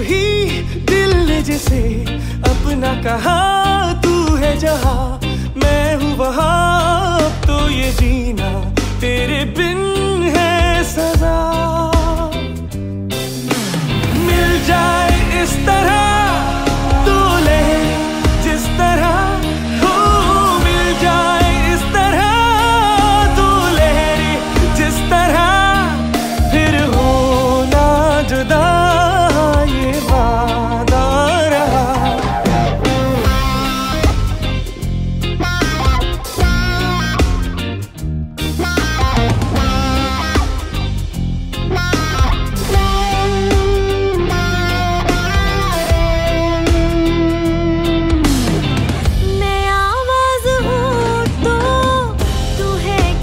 ही दिल जिसे अपना कहा तू है जहा।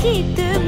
You. te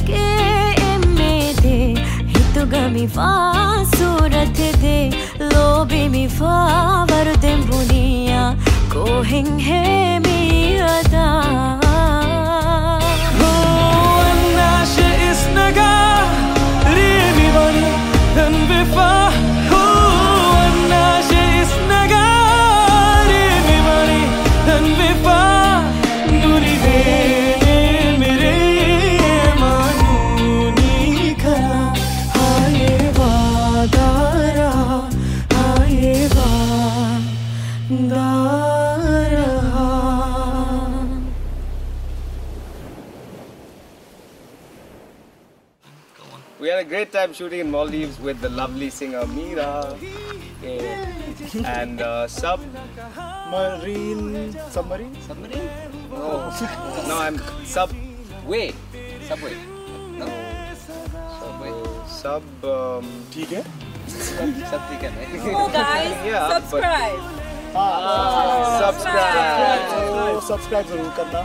के मेरे हितु गमी फा सूरत दे लोबी मी फा वरुदिम बुनिया कोहिंग है मी अदा वादा रहा We had a great time shooting in Maldives with the lovely singer Meera eh, and uh, Sub. Marine submarine. Submarine? No, no, I'm Subway. Subway. No. Subway. Sub. Um, ठीक है sub ठीक है ना? Oh, guys, Yeah, but- subscribe. Subscribe. subscribe subscribe oh, ज़रूर करना।